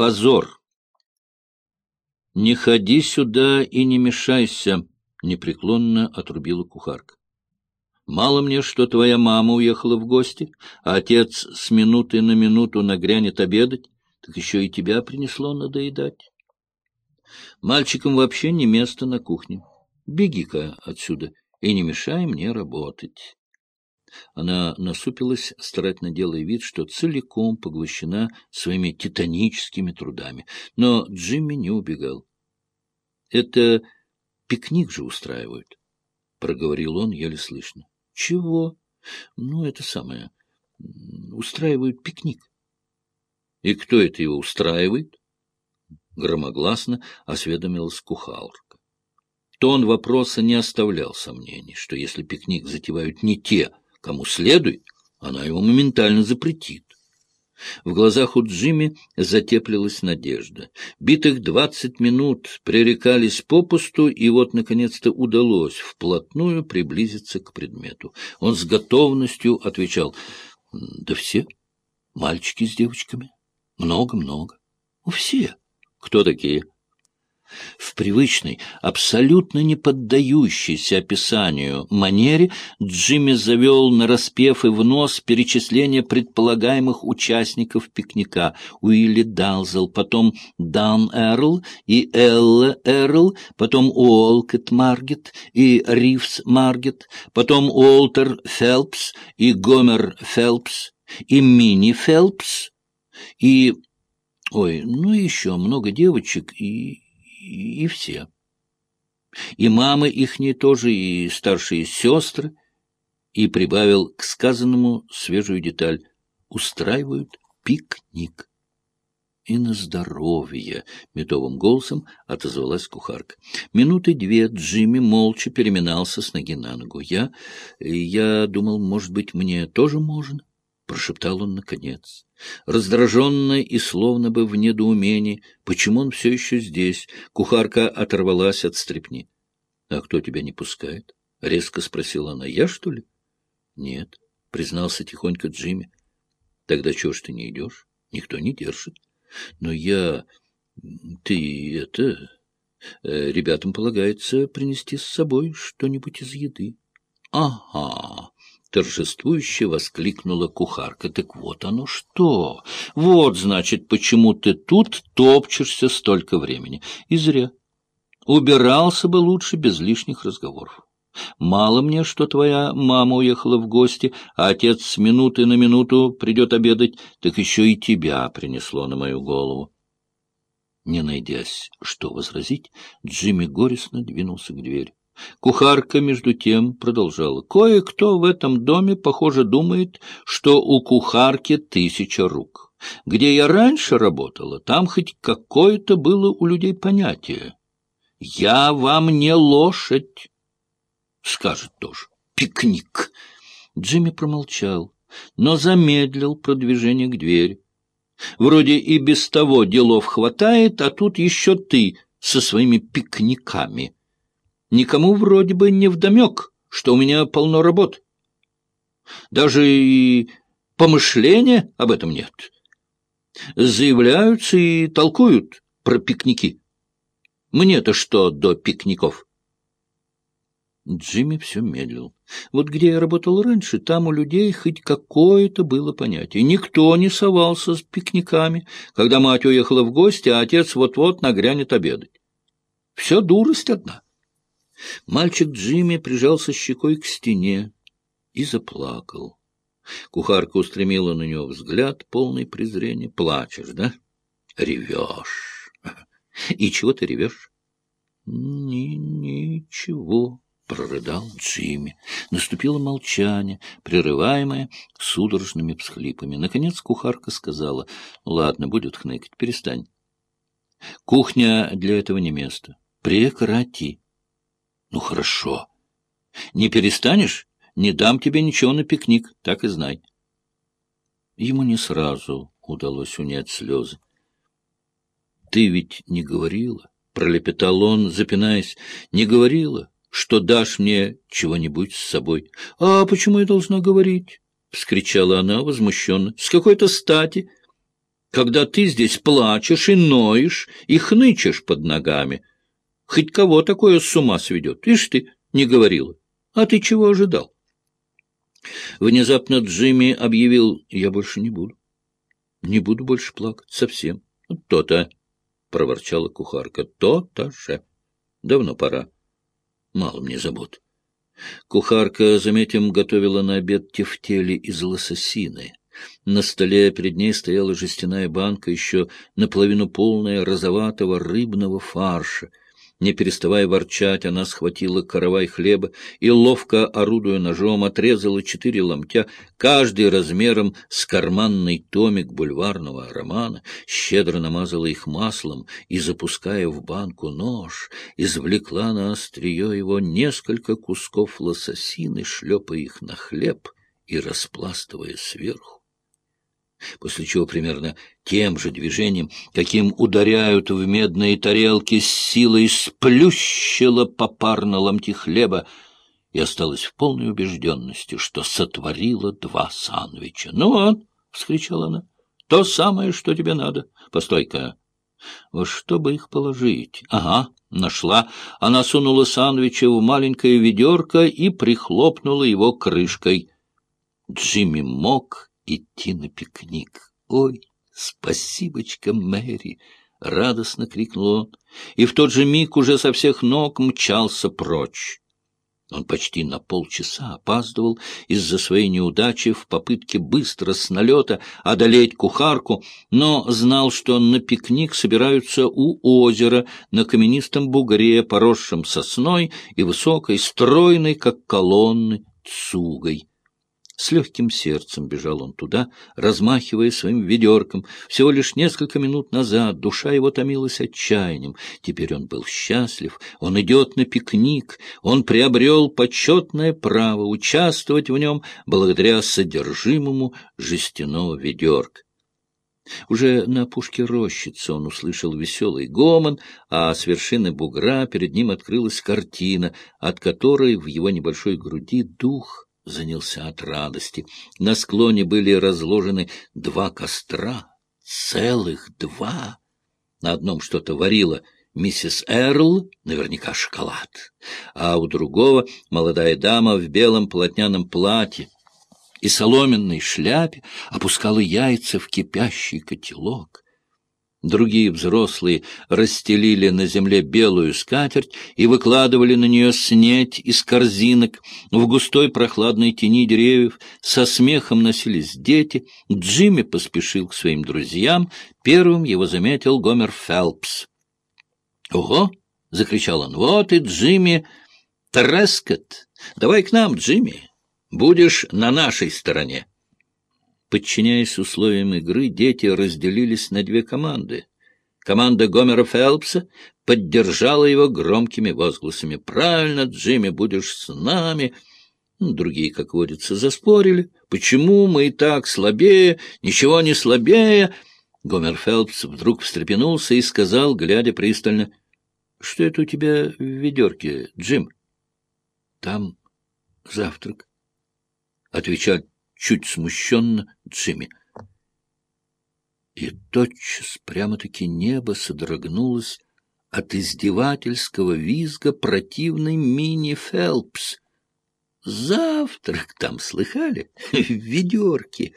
позор. «Не ходи сюда и не мешайся», — непреклонно отрубила кухарка. «Мало мне, что твоя мама уехала в гости, а отец с минуты на минуту нагрянет обедать, так еще и тебя принесло надоедать. Мальчикам вообще не место на кухне. Беги-ка отсюда и не мешай мне работать». Она насупилась, старательно делая вид, что целиком поглощена своими титаническими трудами. Но Джимми не убегал. — Это пикник же устраивают, — проговорил он еле слышно. — Чего? — Ну, это самое. Устраивают пикник. — И кто это его устраивает? Громогласно осведомилась кухалка. Тон вопроса не оставлял сомнений, что если пикник затевают не те, кому следует, она его моментально запретит. В глазах у Джимми затеплилась надежда. Битых двадцать минут пререкались попусту, и вот, наконец-то, удалось вплотную приблизиться к предмету. Он с готовностью отвечал, — Да все, мальчики с девочками, много-много. — Все. — Кто такие? — в привычной, абсолютно не поддающейся описанию манере Джимми завел на распев и в нос перечисление предполагаемых участников пикника. Уилли Далзел, потом Дан Эрл и Элла Эрл, потом Уолкет Маргет и Ривс Маргет, потом Уолтер Фелпс и Гомер Фелпс и Мини Фелпс и... Ой, ну еще много девочек и и все. И мамы ихние тоже, и старшие сестры, и прибавил к сказанному свежую деталь — устраивают пикник. И на здоровье, — метовым голосом отозвалась кухарка. Минуты две Джимми молча переминался с ноги на ногу. Я... я думал, может быть, мне тоже можно? — прошептал он наконец. Раздраженная и словно бы в недоумении, почему он все еще здесь, кухарка оторвалась от стрепни. — А кто тебя не пускает? — резко спросила она. — Я, что ли? — Нет, — признался тихонько Джимми. — Тогда чего ж ты не идешь? Никто не держит. — Но я... Ты это... Э, ребятам полагается принести с собой что-нибудь из еды. — Ага, — торжествующе воскликнула кухарка. — Так вот оно что! Вот, значит, почему ты тут топчешься столько времени. И зря. Убирался бы лучше без лишних разговоров. Мало мне, что твоя мама уехала в гости, а отец с минуты на минуту придет обедать, так еще и тебя принесло на мою голову. Не найдясь, что возразить, Джимми горестно двинулся к двери. Кухарка, между тем, продолжала. Кое-кто в этом доме, похоже, думает, что у кухарки тысяча рук. Где я раньше работала, там хоть какое-то было у людей понятие. «Я вам не лошадь!» Скажет тоже. «Пикник!» Джимми промолчал, но замедлил продвижение к двери. Вроде и без того делов хватает, а тут еще ты со своими пикниками. Никому вроде бы не вдомек, что у меня полно работ. Даже и помышления об этом нет. Заявляются и толкуют про пикники. Мне-то что до пикников? Джимми все медлил. Вот где я работал раньше, там у людей хоть какое-то было понятие. Никто не совался с пикниками, когда мать уехала в гости, а отец вот-вот нагрянет обедать. Все дурость одна. Мальчик Джимми прижался щекой к стене и заплакал. Кухарка устремила на него взгляд, полный презрения. «Плачешь, да? Ревешь. И чего ты ревешь?» Ни «Ничего», — прорыдал Джимми. Наступило молчание, прерываемое судорожными всхлипами. Наконец кухарка сказала, «Ладно, будет хныкать, перестань. Кухня для этого не место. Прекрати». Ну, хорошо. Не перестанешь? Не дам тебе ничего на пикник, так и знай. Ему не сразу удалось унять слезы. — Ты ведь не говорила, — пролепетал он, запинаясь, — не говорила, что дашь мне чего-нибудь с собой. — А почему я должна говорить? — вскричала она возмущенно. — С какой-то стати? когда ты здесь плачешь и ноешь, и хнычешь под ногами. Хоть кого такое с ума сведет? Ишь ты, не говорила. А ты чего ожидал? Внезапно Джимми объявил, я больше не буду. Не буду больше плакать, совсем. То-то, — проворчала кухарка, — то-то же. Давно пора. Мало мне забот. Кухарка, заметим, готовила на обед тефтели из лососины. На столе перед ней стояла жестяная банка, еще наполовину полная розоватого рыбного фарша. Не переставая ворчать, она схватила каравай хлеба и, ловко орудуя ножом, отрезала четыре ломтя, каждый размером с карманный томик бульварного романа, щедро намазала их маслом и, запуская в банку нож, извлекла на острие его несколько кусков лососины, шлепая их на хлеб и распластывая сверху после чего примерно тем же движением, каким ударяют в медные тарелки, с силой сплющила попарно ломти хлеба и осталась в полной убежденности, что сотворила два сандвича. — Ну вот, — вскричала она, — то самое, что тебе надо. Постой-ка. Во что их положить? Ага, нашла. Она сунула сандвичи в маленькое ведерко и прихлопнула его крышкой. Джимми мог идти на пикник. «Ой, спасибочка, Мэри!» — радостно крикнул он, и в тот же миг уже со всех ног мчался прочь. Он почти на полчаса опаздывал из-за своей неудачи в попытке быстро с налета одолеть кухарку, но знал, что на пикник собираются у озера на каменистом бугре, поросшем сосной и высокой, стройной, как колонны, цугой. С легким сердцем бежал он туда, размахивая своим ведерком. Всего лишь несколько минут назад душа его томилась отчаянием. Теперь он был счастлив, он идет на пикник, он приобрел почетное право участвовать в нем благодаря содержимому жестяного ведерка. Уже на опушке рощицы он услышал веселый гомон, а с вершины бугра перед ним открылась картина, от которой в его небольшой груди дух занялся от радости. На склоне были разложены два костра, целых два. На одном что-то варила миссис Эрл, наверняка шоколад, а у другого молодая дама в белом полотняном платье и соломенной шляпе опускала яйца в кипящий котелок. Другие взрослые расстелили на земле белую скатерть и выкладывали на нее снеть из корзинок. В густой прохладной тени деревьев со смехом носились дети. Джимми поспешил к своим друзьям. Первым его заметил Гомер Фелпс. «Ого!» — закричал он. «Вот и Джимми Трескот! Давай к нам, Джимми! Будешь на нашей стороне!» Подчиняясь условиям игры, дети разделились на две команды. Команда Гомера Фелпса поддержала его громкими возгласами. «Правильно, Джимми, будешь с нами!» Другие, как водится, заспорили. «Почему мы и так слабее? Ничего не слабее!» Гомер Фелпс вдруг встрепенулся и сказал, глядя пристально, «Что это у тебя в ведерке, Джим?» «Там завтрак», — отвечал чуть смущенно Джимми. И тотчас прямо-таки небо содрогнулось от издевательского визга противной Мини Фелпс. Завтрак там, слыхали? В ведерке.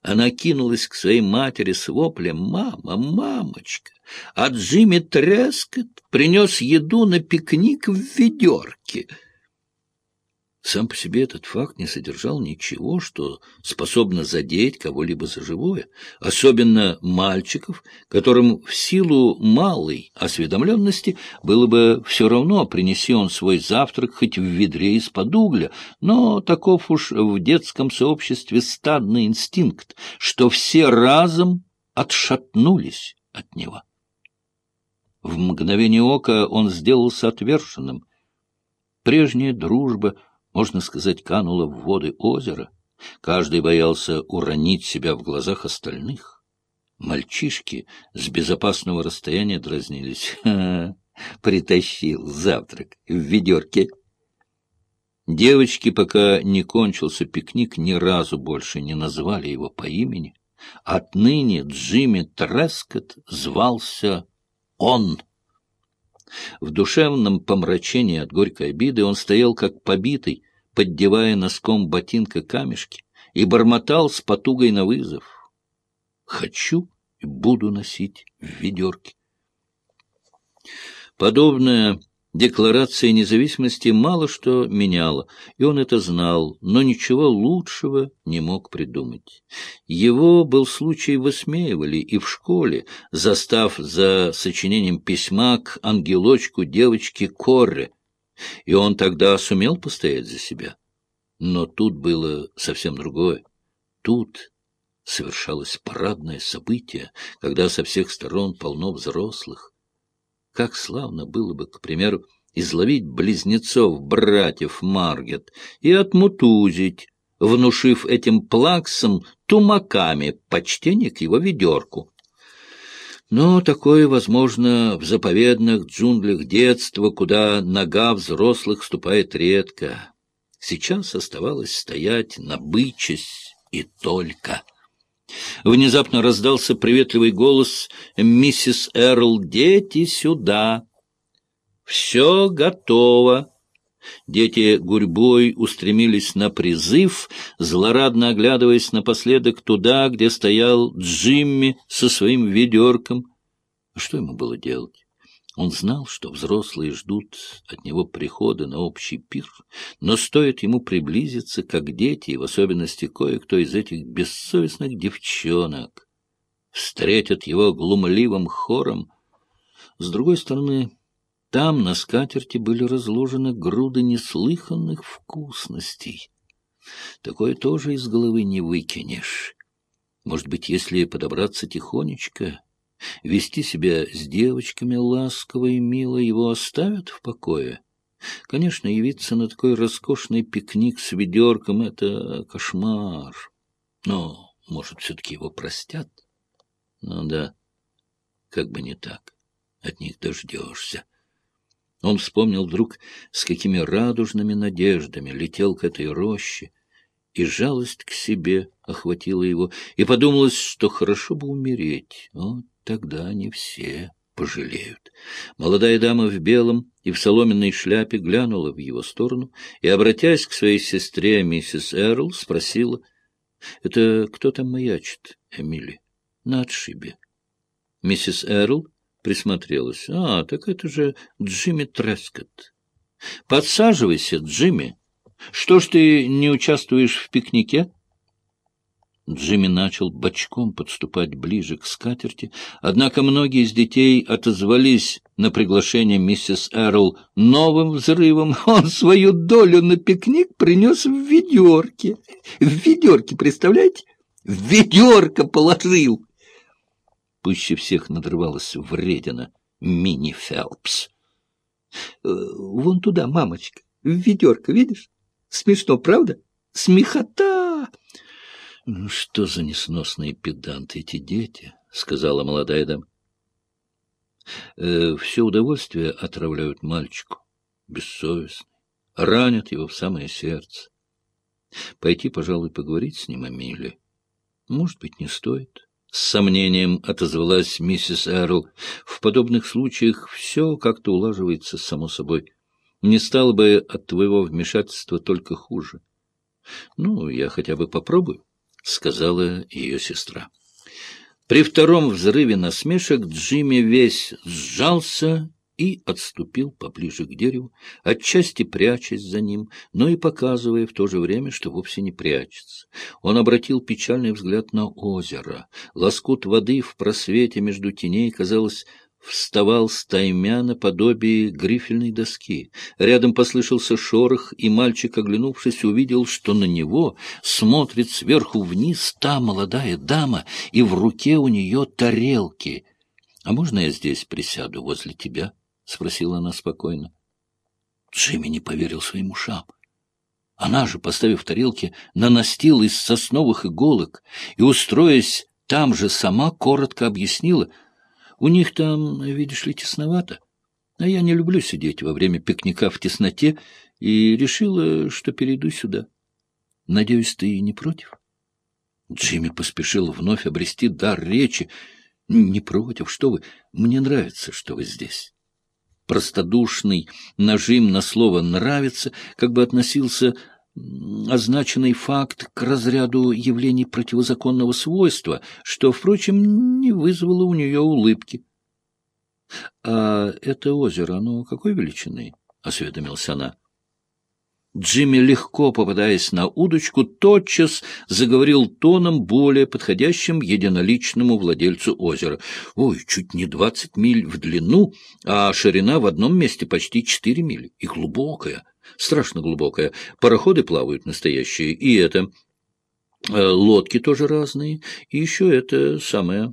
Она кинулась к своей матери с воплем «Мама, мамочка!» А Джимми Трескот принес еду на пикник в ведерке — сам по себе этот факт не содержал ничего, что способно задеть кого-либо за живое, особенно мальчиков, которым в силу малой осведомленности было бы все равно, принеси он свой завтрак хоть в ведре из-под угля, но таков уж в детском сообществе стадный инстинкт, что все разом отшатнулись от него. В мгновение ока он сделался отверженным. Прежняя дружба — можно сказать, канула в воды озера. Каждый боялся уронить себя в глазах остальных. Мальчишки с безопасного расстояния дразнились. Притащил завтрак в ведерке. Девочки, пока не кончился пикник, ни разу больше не назвали его по имени. Отныне Джимми Трескотт звался он. В душевном помрачении от горькой обиды он стоял как побитый, поддевая носком ботинка камешки, и бормотал с потугой на вызов. «Хочу и буду носить в ведерке». Подобное Декларация независимости мало что меняла, и он это знал, но ничего лучшего не мог придумать. Его был случай высмеивали и в школе, застав за сочинением письма к ангелочку девочки Корре, и он тогда сумел постоять за себя. Но тут было совсем другое. Тут совершалось парадное событие, когда со всех сторон полно взрослых, как славно было бы, к примеру, изловить близнецов, братьев Маргет, и отмутузить, внушив этим плаксам тумаками почтение к его ведерку. Но такое возможно в заповедных джунглях детства, куда нога взрослых ступает редко. Сейчас оставалось стоять, набычась и только. Внезапно раздался приветливый голос миссис Эрл «Дети, сюда!» «Все готово!» Дети гурьбой устремились на призыв, злорадно оглядываясь напоследок туда, где стоял Джимми со своим ведерком. Что ему было делать? Он знал, что взрослые ждут от него прихода на общий пир, но стоит ему приблизиться, как дети, и в особенности кое-кто из этих бессовестных девчонок, встретят его глумливым хором. С другой стороны, там на скатерти были разложены груды неслыханных вкусностей. Такое тоже из головы не выкинешь. Может быть, если подобраться тихонечко Вести себя с девочками ласково и мило его оставят в покое? Конечно, явиться на такой роскошный пикник с ведерком — это кошмар. Но, может, все-таки его простят? Ну да, как бы не так. От них дождешься. Он вспомнил вдруг, с какими радужными надеждами летел к этой роще, и жалость к себе охватила его, и подумалось, что хорошо бы умереть. Вот тогда они все пожалеют. Молодая дама в белом и в соломенной шляпе глянула в его сторону и, обратясь к своей сестре, миссис Эрл, спросила, — Это кто там маячит, Эмили? — На отшибе. Миссис Эрл присмотрелась. — А, так это же Джимми Трескотт. — Подсаживайся, Джимми. Что ж ты не участвуешь в пикнике? — Джимми начал бочком подступать ближе к скатерти, однако многие из детей отозвались на приглашение миссис Эрл новым взрывом. Он свою долю на пикник принес в ведерке. В ведерке, представляете? В ведерко положил! Пуще всех надрывалась вредина Мини Фелпс. «Э, «Вон туда, мамочка, в ведерко, видишь? Смешно, правда? Смехота!» Ну, — Что за несносные педанты эти дети? — сказала молодая дама. Э, — Все удовольствие отравляют мальчику, бессовестный, ранят его в самое сердце. Пойти, пожалуй, поговорить с ним о Миле. Может быть, не стоит. С сомнением отозвалась миссис Эрл. В подобных случаях все как-то улаживается само собой. Не стало бы от твоего вмешательства только хуже. Ну, я хотя бы попробую. — сказала ее сестра. При втором взрыве насмешек Джимми весь сжался и отступил поближе к дереву, отчасти прячась за ним, но и показывая в то же время, что вовсе не прячется. Он обратил печальный взгляд на озеро. Лоскут воды в просвете между теней, казалось, вставал стаймя наподобие грифельной доски. Рядом послышался шорох, и мальчик, оглянувшись, увидел, что на него смотрит сверху вниз та молодая дама, и в руке у нее тарелки. — А можно я здесь присяду возле тебя? — спросила она спокойно. Джимми не поверил своим ушам. Она же, поставив тарелки на из сосновых иголок и, устроясь там же, сама коротко объяснила — у них там, видишь ли, тесновато. А я не люблю сидеть во время пикника в тесноте и решила, что перейду сюда. Надеюсь, ты не против? Джимми поспешил вновь обрести дар речи. «Не против, что вы? Мне нравится, что вы здесь». Простодушный нажим на слово «нравится» как бы относился означенный факт к разряду явлений противозаконного свойства, что, впрочем, не вызвало у нее улыбки. — А это озеро, оно какой величины? — осведомилась она. Джимми, легко попадаясь на удочку, тотчас заговорил тоном, более подходящим единоличному владельцу озера. Ой, чуть не двадцать миль в длину, а ширина в одном месте почти четыре мили. И глубокая, страшно глубокая. Пароходы плавают настоящие, и это... Э, лодки тоже разные, и еще это самое...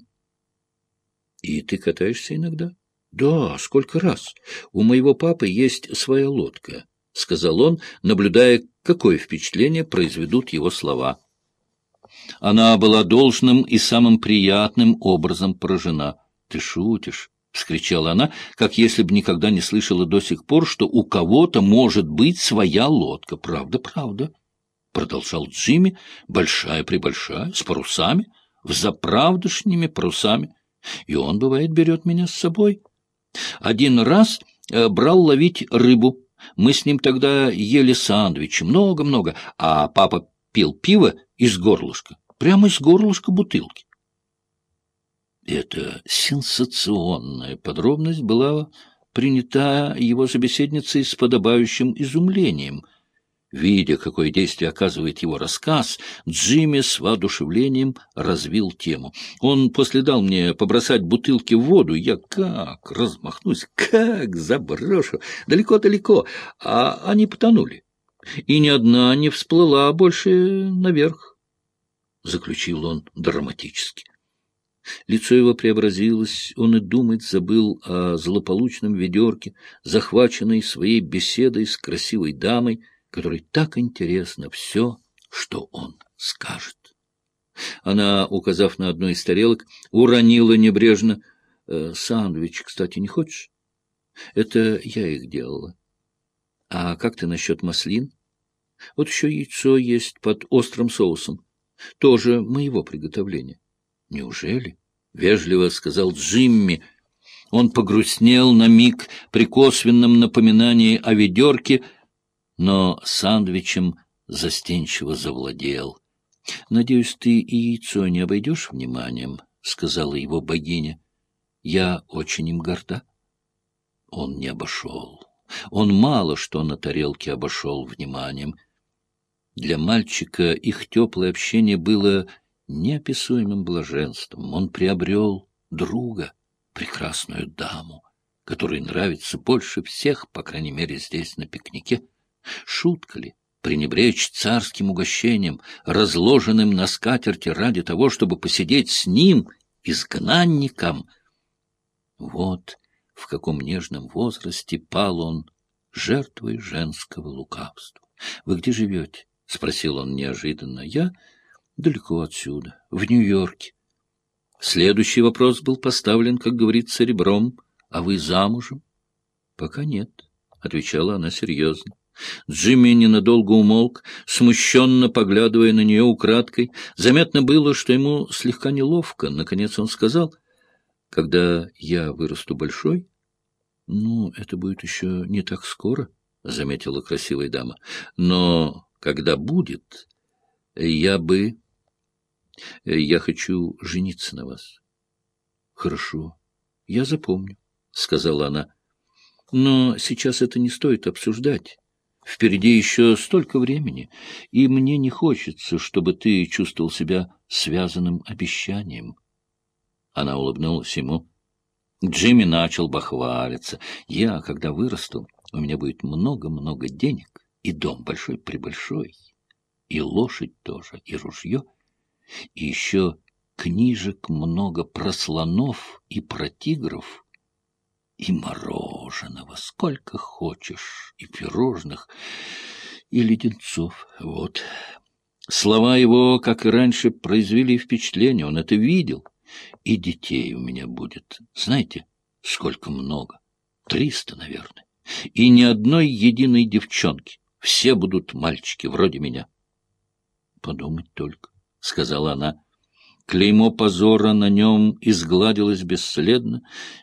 И ты катаешься иногда? Да, сколько раз. У моего папы есть своя лодка. — сказал он, наблюдая, какое впечатление произведут его слова. Она была должным и самым приятным образом поражена. — Ты шутишь? — вскричала она, как если бы никогда не слышала до сих пор, что у кого-то может быть своя лодка. — Правда, правда, — продолжал Джимми, — большая-пребольшая, с парусами, взаправдышними парусами. И он, бывает, берет меня с собой. Один раз э, брал ловить рыбу, мы с ним тогда ели сандвичи, много-много, а папа пил пиво из горлышка, прямо из горлышка бутылки. Эта сенсационная подробность была принята его собеседницей с подобающим изумлением — Видя, какое действие оказывает его рассказ, Джимми с воодушевлением развил тему. Он после дал мне побросать бутылки в воду. Я как размахнусь, как заброшу. Далеко-далеко. А они потонули. И ни одна не всплыла больше наверх. Заключил он драматически. Лицо его преобразилось, он и думать забыл о злополучном ведерке, захваченной своей беседой с красивой дамой — которой так интересно все, что он скажет. Она, указав на одну из тарелок, уронила небрежно. «Э, — Сандвич, кстати, не хочешь? Это я их делала. — А как ты насчет маслин? Вот еще яйцо есть под острым соусом. Тоже моего приготовления. — Неужели? — вежливо сказал Джимми. Он погрустнел на миг при косвенном напоминании о ведерке — но сандвичем застенчиво завладел. — Надеюсь, ты и яйцо не обойдешь вниманием, — сказала его богиня. — Я очень им горда. Он не обошел. Он мало что на тарелке обошел вниманием. Для мальчика их теплое общение было неописуемым блаженством. Он приобрел друга, прекрасную даму, которой нравится больше всех, по крайней мере, здесь, на пикнике. Шутка ли пренебречь царским угощением, разложенным на скатерти ради того, чтобы посидеть с ним, изгнанником? Вот в каком нежном возрасте пал он жертвой женского лукавства. — Вы где живете? — спросил он неожиданно. — Я далеко отсюда, в Нью-Йорке. Следующий вопрос был поставлен, как говорится, ребром. — А вы замужем? — Пока нет, — отвечала она серьезно. Джимми ненадолго умолк, смущенно поглядывая на нее украдкой. Заметно было, что ему слегка неловко. Наконец он сказал, «Когда я вырасту большой...» «Ну, это будет еще не так скоро», — заметила красивая дама. «Но когда будет, я бы... Я хочу жениться на вас». «Хорошо, я запомню», — сказала она. «Но сейчас это не стоит обсуждать». Впереди еще столько времени, и мне не хочется, чтобы ты чувствовал себя связанным обещанием. Она улыбнулась ему. Джимми начал бахвалиться. Я, когда вырасту, у меня будет много-много денег, и дом большой-пребольшой, и лошадь тоже, и ружье, и еще книжек много про слонов и про тигров, и мороженого, сколько хочешь, и пирожных, и леденцов. Вот. Слова его, как и раньше, произвели впечатление, он это видел. И детей у меня будет, знаете, сколько много? Триста, наверное. И ни одной единой девчонки. Все будут мальчики, вроде меня. Подумать только. — сказала она. Клеймо позора на нем изгладилось бесследно,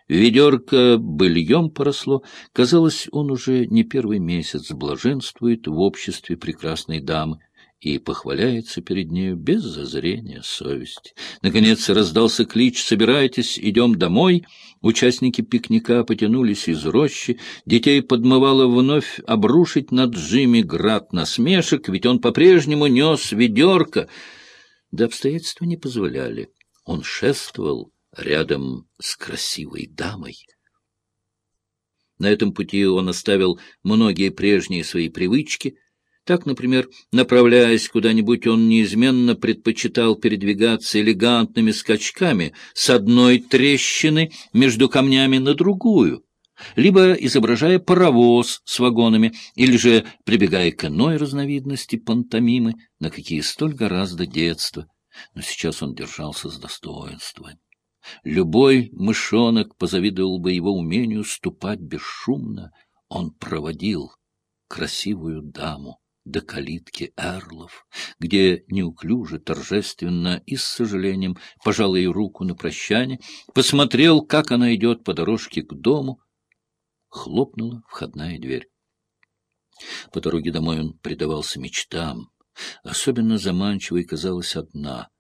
ведерко быльем поросло. Казалось, он уже не первый месяц блаженствует в обществе прекрасной дамы и похваляется перед нею без зазрения совести. Наконец раздался клич «Собирайтесь, идем домой!» Участники пикника потянулись из рощи, детей подмывало вновь обрушить над Джимми град насмешек, ведь он по-прежнему нес ведерко — да обстоятельства не позволяли. Он шествовал рядом с красивой дамой. На этом пути он оставил многие прежние свои привычки. Так, например, направляясь куда-нибудь, он неизменно предпочитал передвигаться элегантными скачками с одной трещины между камнями на другую, либо изображая паровоз с вагонами, или же прибегая к иной разновидности пантомимы, на какие столь гораздо детства. Но сейчас он держался с достоинством. Любой мышонок позавидовал бы его умению ступать бесшумно. Он проводил красивую даму до калитки эрлов, где неуклюже, торжественно и с сожалением пожал ей руку на прощание, посмотрел, как она идет по дорожке к дому, хлопнула входная дверь. По дороге домой он предавался мечтам. Особенно заманчивой казалась одна.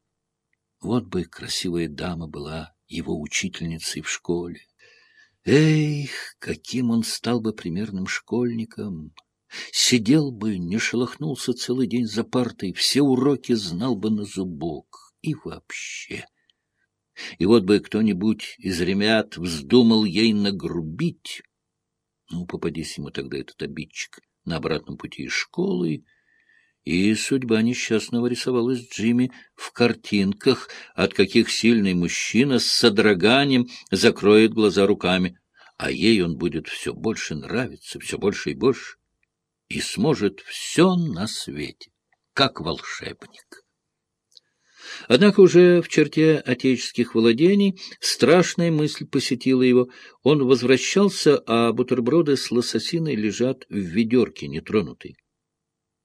Вот бы красивая дама была его учительницей в школе. Эх, каким он стал бы примерным школьником! Сидел бы, не шелохнулся целый день за партой, все уроки знал бы на зубок. И вообще... И вот бы кто-нибудь из ребят вздумал ей нагрубить, ну, попадись ему тогда этот обидчик на обратном пути из школы, и судьба несчастного рисовалась Джимми в картинках, от каких сильный мужчина с содроганием закроет глаза руками, а ей он будет все больше нравиться, все больше и больше, и сможет все на свете, как волшебник. Однако уже в черте отеческих владений страшная мысль посетила его. Он возвращался, а бутерброды с лососиной лежат в ведерке нетронутые.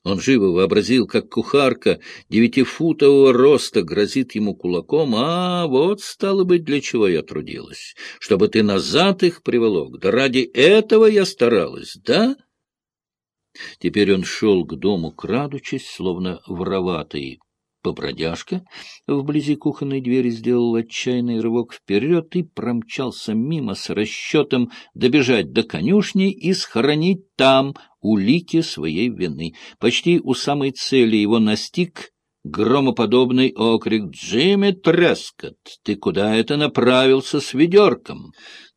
Он живо вообразил, как кухарка девятифутового роста грозит ему кулаком. «А, вот, стало быть, для чего я трудилась. Чтобы ты назад их приволок. Да ради этого я старалась, да?» Теперь он шел к дому, крадучись, словно вороватый Побродяжка вблизи кухонной двери сделал отчаянный рывок вперед и промчался мимо с расчетом добежать до конюшни и схоронить там улики своей вины. Почти у самой цели его настиг громоподобный окрик «Джимми Трескот, ты куда это направился с ведерком?»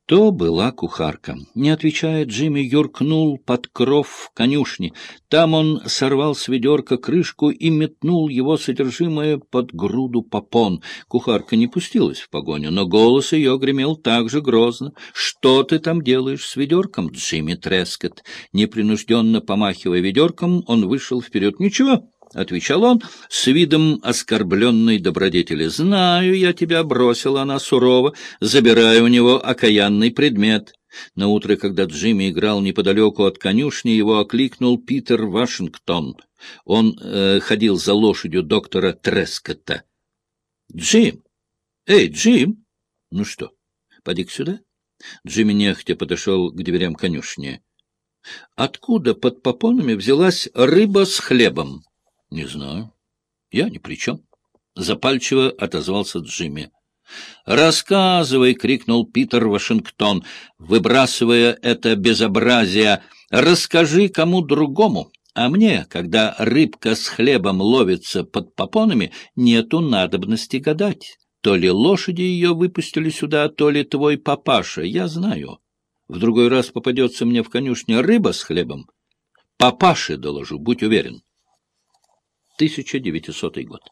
То была кухарка. Не отвечая, Джимми юркнул под кров конюшни. Там он сорвал с ведерка крышку и метнул его содержимое под груду попон. Кухарка не пустилась в погоню, но голос ее гремел так же грозно. «Что ты там делаешь с ведерком, Джимми Трескот?» Непринужденно помахивая ведерком, он вышел вперед. «Ничего». — отвечал он с видом оскорбленной добродетели. — Знаю, я тебя бросила она сурово, забирая у него окаянный предмет. На утро, когда Джимми играл неподалеку от конюшни, его окликнул Питер Вашингтон. Он э, ходил за лошадью доктора Трескотта. — Джим! Эй, Джим! — Ну что, поди сюда? Джимми нехотя подошел к дверям конюшни. — Откуда под попонами взялась рыба с хлебом? —— Не знаю. Я ни при чем. Запальчиво отозвался Джимми. «Рассказывай!» — крикнул Питер Вашингтон, выбрасывая это безобразие. «Расскажи кому другому, а мне, когда рыбка с хлебом ловится под попонами, нету надобности гадать. То ли лошади ее выпустили сюда, то ли твой папаша, я знаю. В другой раз попадется мне в конюшне рыба с хлебом. Папаше доложу, будь уверен». 1900 год.